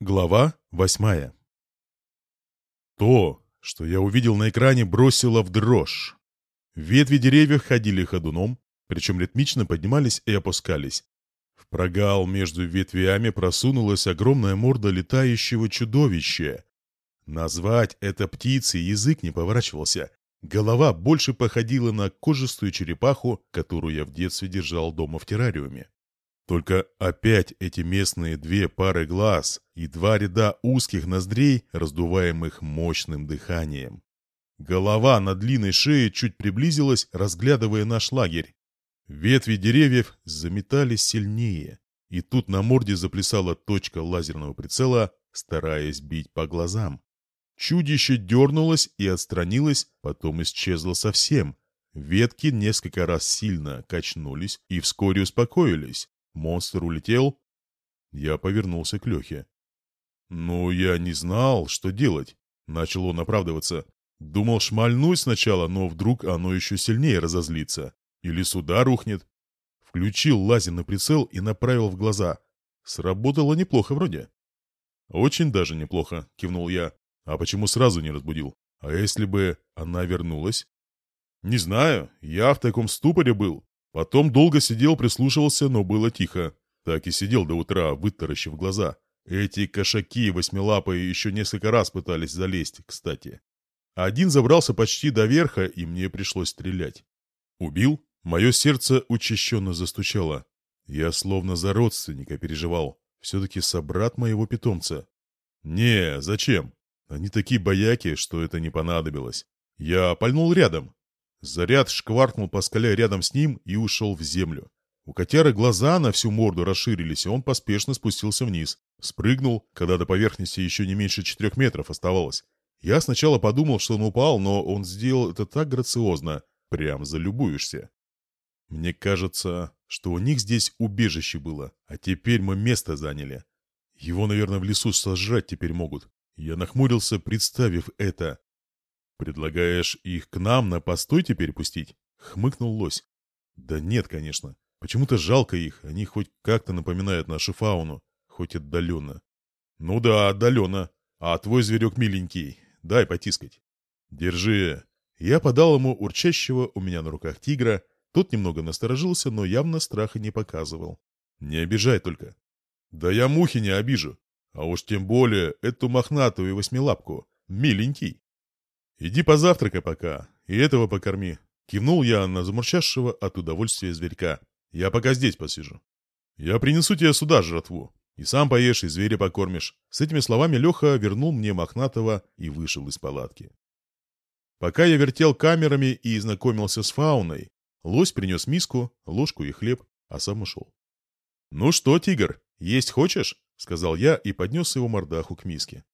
Глава восьмая То, что я увидел на экране, бросило в дрожь. Ветви деревьев ходили ходуном, причем ритмично поднимались и опускались. В прогал между ветвями просунулась огромная морда летающего чудовища. Назвать это птицей язык не поворачивался. Голова больше походила на кожистую черепаху, которую я в детстве держал дома в террариуме. Только опять эти местные две пары глаз и два ряда узких ноздрей, раздуваемых мощным дыханием. Голова на длинной шее чуть приблизилась, разглядывая наш лагерь. Ветви деревьев заметались сильнее, и тут на морде заплясала точка лазерного прицела, стараясь бить по глазам. Чудище дернулось и отстранилось, потом исчезло совсем. Ветки несколько раз сильно качнулись и вскоре успокоились. Монстр улетел. Я повернулся к Лехе. «Ну, я не знал, что делать», — начал он оправдываться. «Думал шмальнуть сначала, но вдруг оно еще сильнее разозлится. Или сюда рухнет». Включил лазерный прицел и направил в глаза. Сработало неплохо вроде. «Очень даже неплохо», — кивнул я. «А почему сразу не разбудил? А если бы она вернулась?» «Не знаю, я в таком ступоре был. Потом долго сидел, прислушивался, но было тихо. Так и сидел до утра, вытаращив глаза. Эти кошаки восьмилапые еще несколько раз пытались залезть, кстати. Один забрался почти до верха, и мне пришлось стрелять. Убил? Мое сердце учащенно застучало. Я словно за родственника переживал. Все-таки собрат моего питомца. Не, зачем? Они такие бояки, что это не понадобилось. Я пальнул рядом. Заряд шкваркнул по скале рядом с ним и ушел в землю. У котяры глаза на всю морду расширились, и он поспешно спустился вниз. Спрыгнул, когда до поверхности еще не меньше четырех метров оставалось. Я сначала подумал, что он упал, но он сделал это так грациозно. Прям залюбуешься. Мне кажется, что у них здесь убежище было, а теперь мы место заняли. Его, наверное, в лесу сожрать теперь могут. Я нахмурился, представив это. «Предлагаешь их к нам на постой теперь пустить?» — хмыкнул лось. «Да нет, конечно. Почему-то жалко их, они хоть как-то напоминают нашу фауну, хоть отдаленно». «Ну да, отдаленно. А твой зверек миленький. Дай потискать». «Держи». Я подал ему урчащего у меня на руках тигра. Тот немного насторожился, но явно страха не показывал. «Не обижай только». «Да я мухи не обижу. А уж тем более эту мохнатую восьмилапку. Миленький». «Иди позавтракай пока, и этого покорми». Кивнул я на замурчавшего от удовольствия зверька. «Я пока здесь посижу. Я принесу тебе сюда жратву. И сам поешь, и зверя покормишь». С этими словами Леха вернул мне Мохнатого и вышел из палатки. Пока я вертел камерами и знакомился с фауной, лось принес миску, ложку и хлеб, а сам ушел. «Ну что, тигр, есть хочешь?» — сказал я и поднес его мордаху к миске.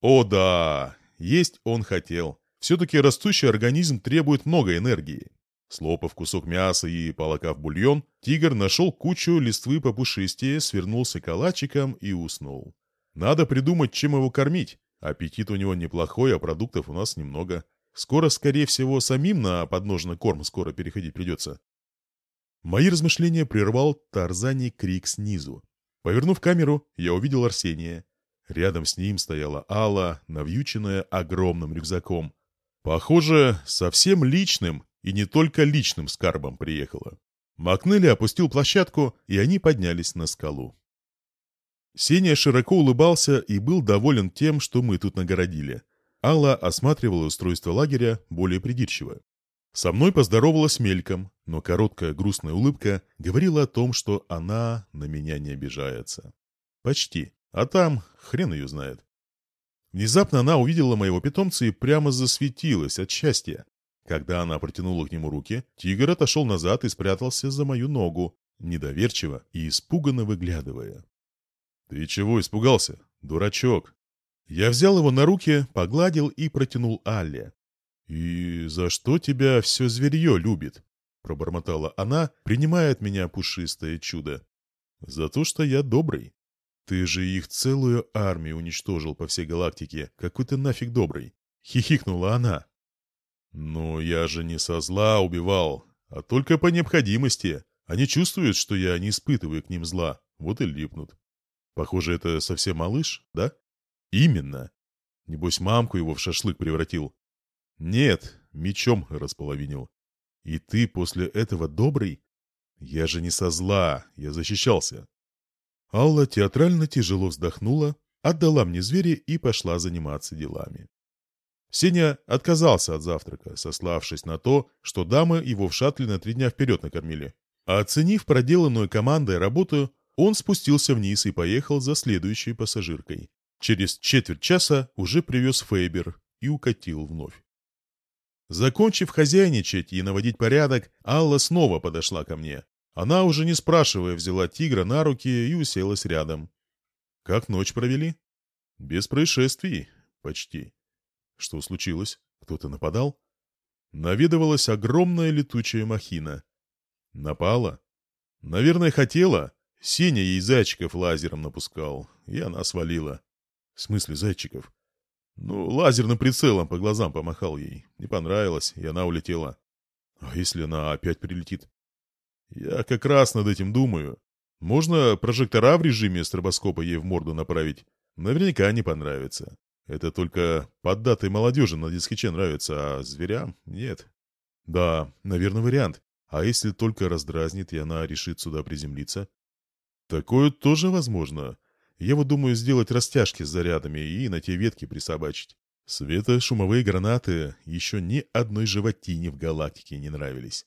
«О да, есть он хотел. Все-таки растущий организм требует много энергии. Слопав кусок мяса и полакав бульон, тигр нашел кучу листвы попушистее, свернулся калачиком и уснул. Надо придумать, чем его кормить. Аппетит у него неплохой, а продуктов у нас немного. Скоро, скорее всего, самим на подножный корм скоро переходить придется. Мои размышления прервал тарзаний крик снизу. Повернув камеру, я увидел Арсения. Рядом с ним стояла Алла, навьюченная огромным рюкзаком. Похоже, совсем личным и не только личным скарбом приехала. Макнелли опустил площадку, и они поднялись на скалу. Сеня широко улыбался и был доволен тем, что мы тут нагородили. Алла осматривала устройство лагеря более придирчиво. Со мной поздоровалась мельком, но короткая грустная улыбка говорила о том, что она на меня не обижается. Почти. А там хрен ее знает. Внезапно она увидела моего питомца и прямо засветилась от счастья. Когда она протянула к нему руки, тигр отошел назад и спрятался за мою ногу, недоверчиво и испуганно выглядывая. «Ты чего испугался, дурачок?» Я взял его на руки, погладил и протянул Алле. «И за что тебя все зверье любит?» — пробормотала она, принимая от меня пушистое чудо. «За то, что я добрый. «Ты же их целую армию уничтожил по всей галактике. Какой ты нафиг добрый!» — хихикнула она. «Но я же не со зла убивал, а только по необходимости. Они чувствуют, что я не испытываю к ним зла, вот и липнут». Похоже, это совсем малыш, да? Именно. Небось, мамку его в шашлык превратил. Нет, мечом располовинил. И ты после этого добрый? Я же не со зла, я защищался. Алла театрально тяжело вздохнула, отдала мне звери и пошла заниматься делами. Сеня отказался от завтрака, сославшись на то, что дамы его в шаттле на три дня вперед накормили. А оценив проделанную командой работу, он спустился вниз и поехал за следующей пассажиркой. Через четверть часа уже привез Фейбер и укатил вновь. Закончив хозяйничать и наводить порядок, Алла снова подошла ко мне. Она, уже не спрашивая, взяла тигра на руки и уселась рядом. «Как ночь провели?» «Без происшествий. Почти». «Что случилось? Кто-то нападал?» Наведывалась огромная летучая махина. «Напала?» «Наверное, хотела. Сеня ей зайчиков лазером напускал, и она свалила». «В смысле зайчиков?» «Ну, лазерным прицелом по глазам помахал ей. Не понравилось, и она улетела». «А если она опять прилетит?» «Я как раз над этим думаю. Можно прожектора в режиме стробоскопа ей в морду направить. Наверняка не понравится. Это только поддатой молодежи на дискиче нравится, а зверям нет. Да, наверное, вариант. А если только раздразнит, и она решит сюда приземлиться? Такое тоже возможно. Я вот думаю сделать растяжки с зарядами и на те ветки присобачить. Светошумовые гранаты еще ни одной животине в галактике не нравились.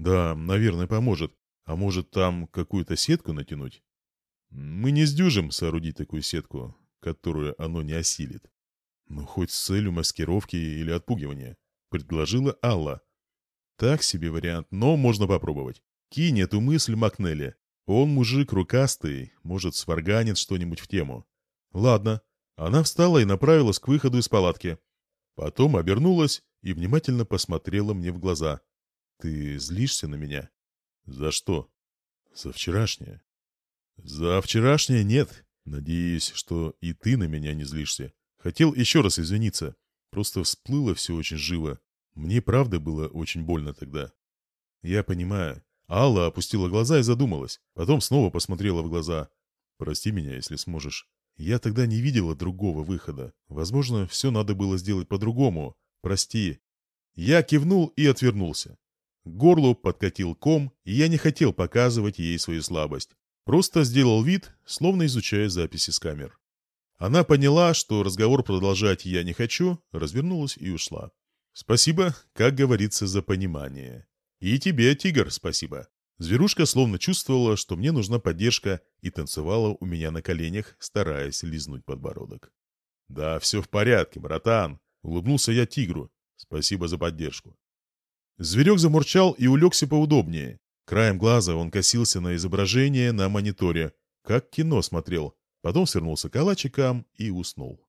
Да, наверное, поможет. А может, там какую-то сетку натянуть? Мы не сдюжим соорудить такую сетку, которую оно не осилит. Ну, хоть с целью маскировки или отпугивания, предложила Алла. Так себе вариант, но можно попробовать. Кинь эту мысль Макнелли. Он мужик рукастый, может, сварганит что-нибудь в тему. Ладно. Она встала и направилась к выходу из палатки. Потом обернулась и внимательно посмотрела мне в глаза. «Ты злишься на меня?» «За что?» «За вчерашнее». «За вчерашнее нет. Надеюсь, что и ты на меня не злишься. Хотел еще раз извиниться. Просто всплыло все очень живо. Мне правда было очень больно тогда». «Я понимаю». Алла опустила глаза и задумалась. Потом снова посмотрела в глаза. «Прости меня, если сможешь. Я тогда не видела другого выхода. Возможно, все надо было сделать по-другому. Прости». Я кивнул и отвернулся. К горлу подкатил ком, и я не хотел показывать ей свою слабость. Просто сделал вид, словно изучая записи с камер. Она поняла, что разговор продолжать я не хочу, развернулась и ушла. Спасибо, как говорится, за понимание. И тебе, тигр, спасибо. Зверушка словно чувствовала, что мне нужна поддержка, и танцевала у меня на коленях, стараясь лизнуть подбородок. «Да, все в порядке, братан», — улыбнулся я тигру. «Спасибо за поддержку». Зверек замурчал и улегся поудобнее. Краем глаза он косился на изображение на мониторе, как кино смотрел. Потом свернулся калачиком и уснул.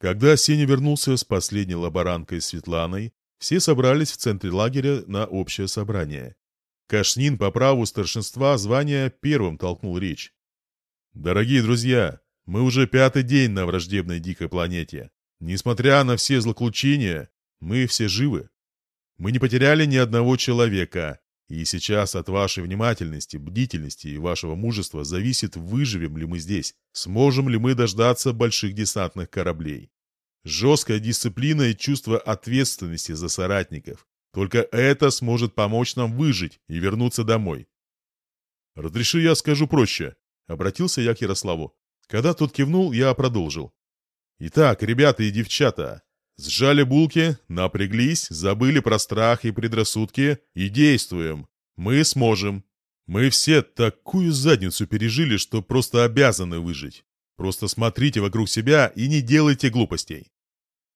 Когда Сеня вернулся с последней лаборанткой Светланой, все собрались в центре лагеря на общее собрание. Кашнин по праву старшинства звания первым толкнул речь. «Дорогие друзья, мы уже пятый день на враждебной дикой планете. Несмотря на все злоключения, мы все живы. Мы не потеряли ни одного человека. И сейчас от вашей внимательности, бдительности и вашего мужества зависит, выживем ли мы здесь, сможем ли мы дождаться больших десантных кораблей. Жесткая дисциплина и чувство ответственности за соратников. Только это сможет помочь нам выжить и вернуться домой. «Разреши я скажу проще», — обратился я к Ярославу. Когда тот кивнул, я продолжил. «Итак, ребята и девчата, Сжали булки, напряглись, забыли про страх и предрассудки и действуем. Мы сможем. Мы все такую задницу пережили, что просто обязаны выжить. Просто смотрите вокруг себя и не делайте глупостей.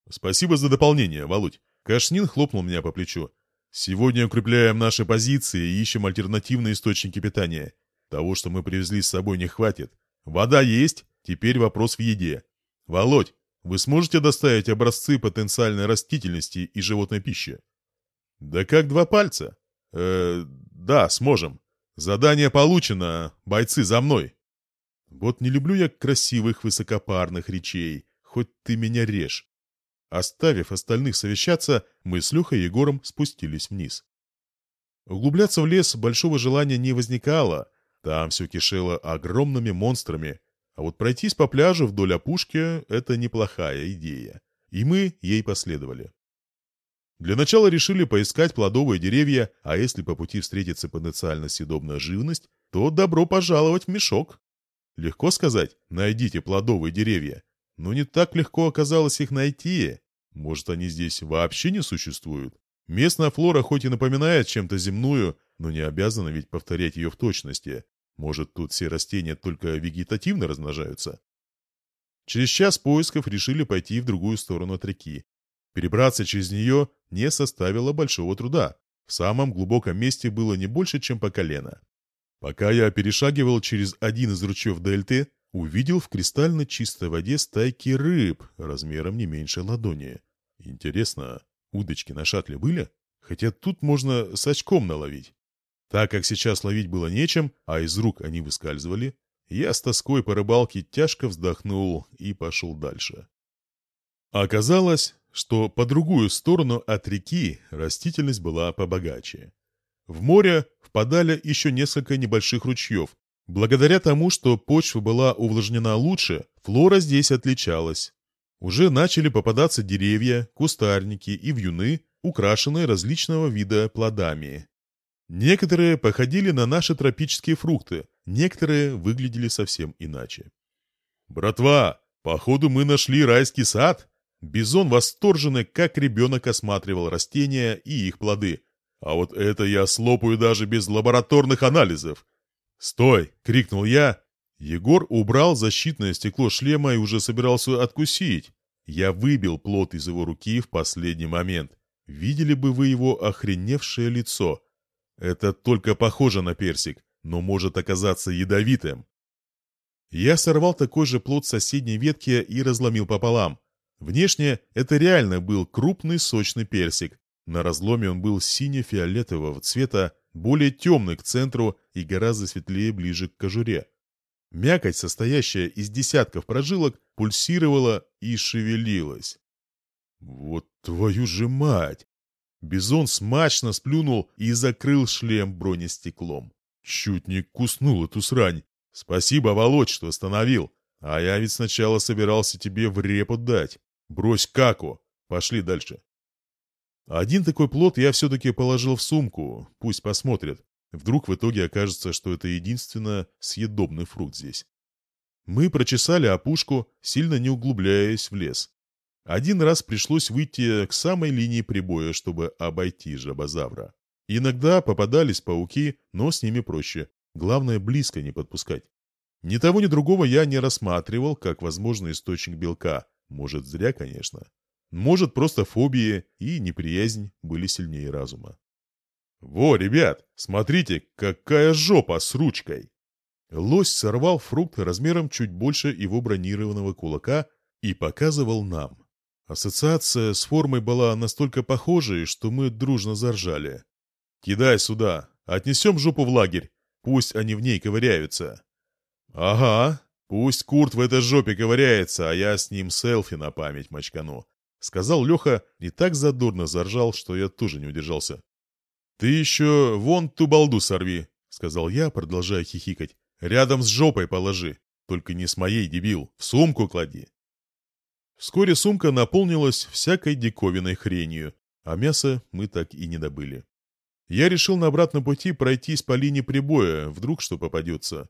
Спасибо за дополнение, Володь. Кашнин хлопнул меня по плечу. Сегодня укрепляем наши позиции и ищем альтернативные источники питания. Того, что мы привезли с собой, не хватит. Вода есть, теперь вопрос в еде. Володь, вы сможете доставить образцы потенциальной растительности и животной пищи? Да как два пальца? Э, да, сможем. Задание получено, бойцы за мной. Вот не люблю я красивых высокопарных речей, хоть ты меня режь. Оставив остальных совещаться, мы с Лехой и Егором спустились вниз. Углубляться в лес большого желания не возникало. Там все кишело огромными монстрами, а вот пройтись по пляжу вдоль опушки – это неплохая идея. И мы ей последовали. Для начала решили поискать плодовые деревья, а если по пути встретится потенциально съедобная живность, то добро пожаловать в мешок. Легко сказать «найдите плодовые деревья», но не так легко оказалось их найти. Может, они здесь вообще не существуют? Местная флора хоть и напоминает чем-то земную, но не обязана ведь повторять ее в точности. Может, тут все растения только вегетативно размножаются? Через час поисков решили пойти в другую сторону от реки. Перебраться через нее не составило большого труда. В самом глубоком месте было не больше, чем по колено. Пока я перешагивал через один из ручьев дельты, увидел в кристально чистой воде стайки рыб размером не меньше ладони. Интересно, удочки на шатле были? Хотя тут можно с очком наловить. Так как сейчас ловить было нечем, а из рук они выскальзывали, я с тоской по рыбалке тяжко вздохнул и пошел дальше. Оказалось, что по другую сторону от реки растительность была побогаче. В море впадали еще несколько небольших ручьев. Благодаря тому, что почва была увлажнена лучше, флора здесь отличалась. Уже начали попадаться деревья, кустарники и вьюны, украшенные различного вида плодами. Некоторые походили на наши тропические фрукты, некоторые выглядели совсем иначе. «Братва, походу мы нашли райский сад!» Бизон восторженно, как ребенок, осматривал растения и их плоды. «А вот это я слопаю даже без лабораторных анализов!» «Стой!» — крикнул я. Егор убрал защитное стекло шлема и уже собирался откусить. Я выбил плод из его руки в последний момент. Видели бы вы его охреневшее лицо. Это только похоже на персик, но может оказаться ядовитым. Я сорвал такой же плод с соседней ветки и разломил пополам. Внешне это реально был крупный сочный персик. На разломе он был сине-фиолетового цвета, более темный к центру и гораздо светлее ближе к кожуре. Мякоть, состоящая из десятков прожилок, пульсировала и шевелилась. «Вот твою же мать!» Бизон смачно сплюнул и закрыл шлем бронестеклом. Чуть не куснул эту срань. Спасибо, Володь, что остановил. А я ведь сначала собирался тебе в репу дать. Брось каку. Пошли дальше. Один такой плод я все-таки положил в сумку. Пусть посмотрят. Вдруг в итоге окажется, что это единственно съедобный фрукт здесь. Мы прочесали опушку, сильно не углубляясь в лес. Один раз пришлось выйти к самой линии прибоя, чтобы обойти жабозавра. Иногда попадались пауки, но с ними проще. Главное, близко не подпускать. Ни того, ни другого я не рассматривал как возможный источник белка. Может, зря, конечно. Может, просто фобии и неприязнь были сильнее разума. «Во, ребят, смотрите, какая жопа с ручкой!» Лось сорвал фрукт размером чуть больше его бронированного кулака и показывал нам. Ассоциация с формой была настолько похожей, что мы дружно заржали. «Кидай сюда, отнесем жопу в лагерь, пусть они в ней ковыряются». «Ага, пусть Курт в этой жопе ковыряется, а я с ним селфи на память мочкану», — сказал Леха и так задорно заржал, что я тоже не удержался. «Ты еще вон ту балду сорви», — сказал я, продолжая хихикать. «Рядом с жопой положи, только не с моей, дебил, в сумку клади». Вскоре сумка наполнилась всякой диковинной хренью, а мясо мы так и не добыли. Я решил на обратном пути пройтись по линии прибоя, вдруг что попадется.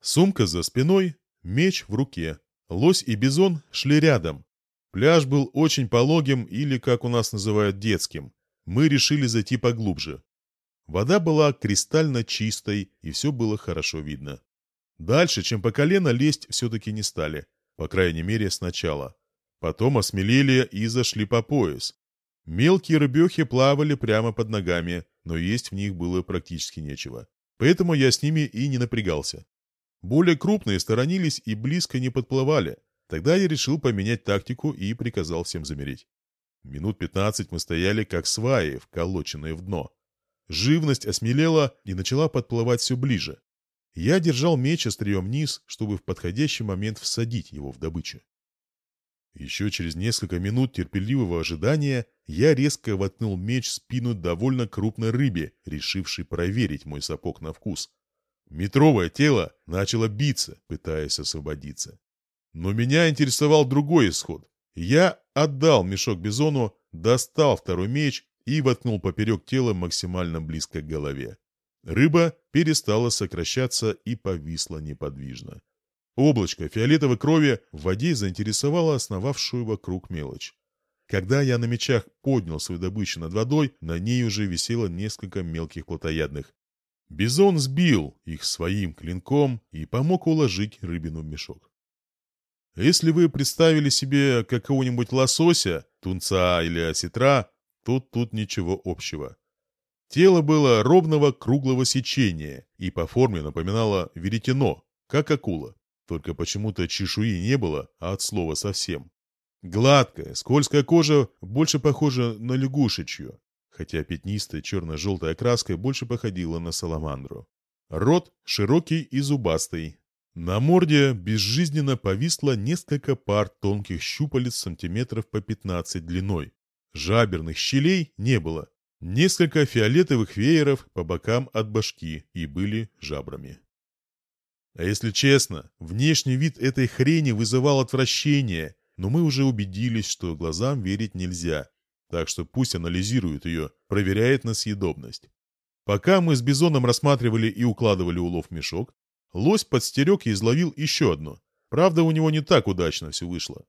Сумка за спиной, меч в руке. Лось и бизон шли рядом. Пляж был очень пологим или, как у нас называют, детским. Мы решили зайти поглубже. Вода была кристально чистой, и все было хорошо видно. Дальше, чем по колено, лезть все-таки не стали. По крайней мере, сначала. Потом осмелели и зашли по пояс. Мелкие рыбехи плавали прямо под ногами, но есть в них было практически нечего. Поэтому я с ними и не напрягался. Более крупные сторонились и близко не подплывали. Тогда я решил поменять тактику и приказал всем замереть. Минут пятнадцать мы стояли как сваи, вколоченные в дно. Живность осмелела и начала подплывать все ближе. Я держал меч острием вниз, чтобы в подходящий момент всадить его в добычу. Еще через несколько минут терпеливого ожидания я резко воткнул меч в спину довольно крупной рыбе, решившей проверить мой сапог на вкус. Метровое тело начало биться, пытаясь освободиться. Но меня интересовал другой исход. Я отдал мешок бизону, достал второй меч и воткнул поперек тела максимально близко к голове. Рыба перестала сокращаться и повисла неподвижно. Облачко фиолетовой крови в воде заинтересовало основавшую вокруг мелочь. Когда я на мечах поднял свою добычу над водой, на ней уже висело несколько мелких плотоядных. Бизон сбил их своим клинком и помог уложить рыбину в мешок. Если вы представили себе какого-нибудь лосося, тунца или осетра, то тут ничего общего. Тело было ровного круглого сечения и по форме напоминало веретено, как акула. Только почему-то чешуи не было, а от слова совсем. Гладкая, скользкая кожа больше похожа на лягушечью, хотя пятнистая черно-желтая краска больше походила на саламандру. Рот широкий и зубастый. На морде безжизненно повисло несколько пар тонких щупалец сантиметров по 15 длиной. Жаберных щелей не было. Несколько фиолетовых вееров по бокам от башки и были жабрами. А если честно, внешний вид этой хрени вызывал отвращение, но мы уже убедились, что глазам верить нельзя, так что пусть анализирует ее, проверяет на съедобность. Пока мы с Бизоном рассматривали и укладывали улов в мешок, лось подстерег и изловил еще одну. Правда, у него не так удачно все вышло.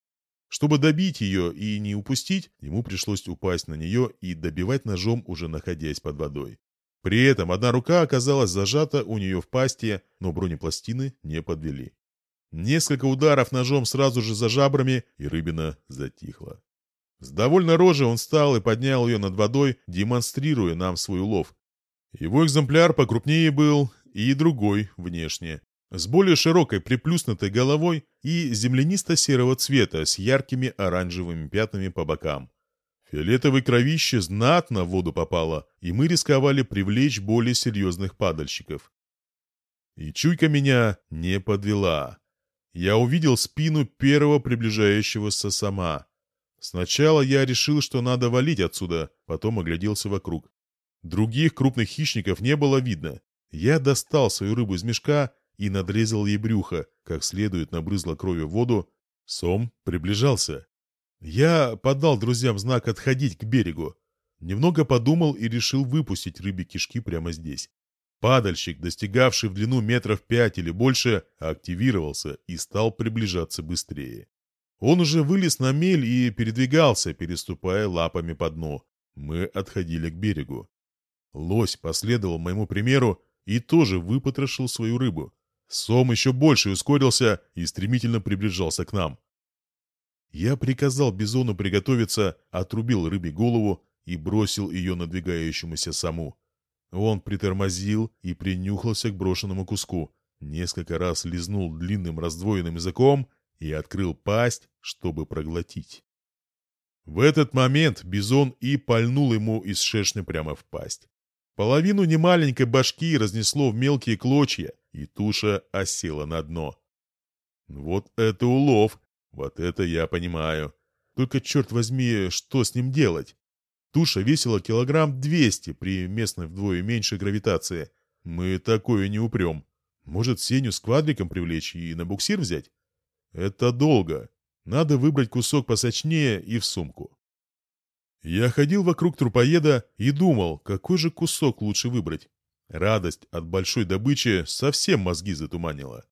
Чтобы добить ее и не упустить, ему пришлось упасть на нее и добивать ножом, уже находясь под водой. При этом одна рука оказалась зажата у нее в пасти, но бронепластины не подвели. Несколько ударов ножом сразу же за жабрами, и рыбина затихла. С довольно рожей он встал и поднял ее над водой, демонстрируя нам свой улов. Его экземпляр покрупнее был и другой внешне с более широкой приплюснутой головой и землянисто-серого цвета с яркими оранжевыми пятнами по бокам. Фиолетовой кровище знатно в воду попало, и мы рисковали привлечь более серьезных падальщиков. И чуйка меня не подвела. Я увидел спину первого приближающегося сама. Сначала я решил, что надо валить отсюда, потом огляделся вокруг. Других крупных хищников не было видно. Я достал свою рыбу из мешка и надрезал ей брюхо, как следует набрызла кровью воду. Сом приближался. Я подал друзьям знак отходить к берегу. Немного подумал и решил выпустить рыбе кишки прямо здесь. Падальщик, достигавший в длину метров пять или больше, активировался и стал приближаться быстрее. Он уже вылез на мель и передвигался, переступая лапами по дну. Мы отходили к берегу. Лось последовал моему примеру и тоже выпотрошил свою рыбу. Сом еще больше ускорился и стремительно приближался к нам. Я приказал Бизону приготовиться, отрубил рыбе голову и бросил ее надвигающемуся саму. Он притормозил и принюхался к брошенному куску, несколько раз лизнул длинным раздвоенным языком и открыл пасть, чтобы проглотить. В этот момент Бизон и пальнул ему из шершня прямо в пасть. Половину немаленькой башки разнесло в мелкие клочья, и туша осела на дно. Вот это улов! Вот это я понимаю. Только, черт возьми, что с ним делать? Туша весила килограмм двести при местной вдвое меньшей гравитации. Мы такое не упрем. Может, Сеню с квадриком привлечь и на буксир взять? Это долго. Надо выбрать кусок посочнее и в сумку. Я ходил вокруг трупоеда и думал, какой же кусок лучше выбрать. Радость от большой добычи совсем мозги затуманила.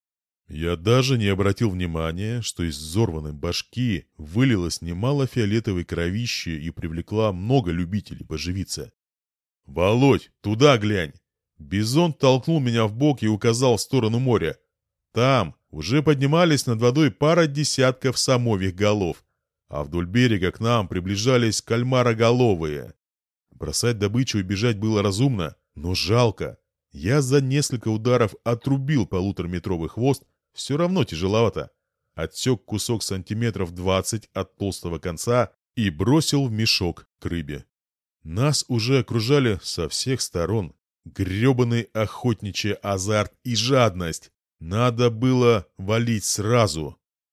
Я даже не обратил внимания, что из взорванной башки вылилось немало фиолетовой кровищи и привлекла много любителей поживиться. «Володь, туда глянь!» Бизон толкнул меня в бок и указал в сторону моря. Там уже поднимались над водой пара десятков самових голов, а вдоль берега к нам приближались кальмароголовые. Бросать добычу и бежать было разумно, но жалко. Я за несколько ударов отрубил полутораметровый хвост, все равно тяжеловато. Отсек кусок сантиметров двадцать от толстого конца и бросил в мешок к рыбе. Нас уже окружали со всех сторон. Гребаный охотничий азарт и жадность. Надо было валить сразу,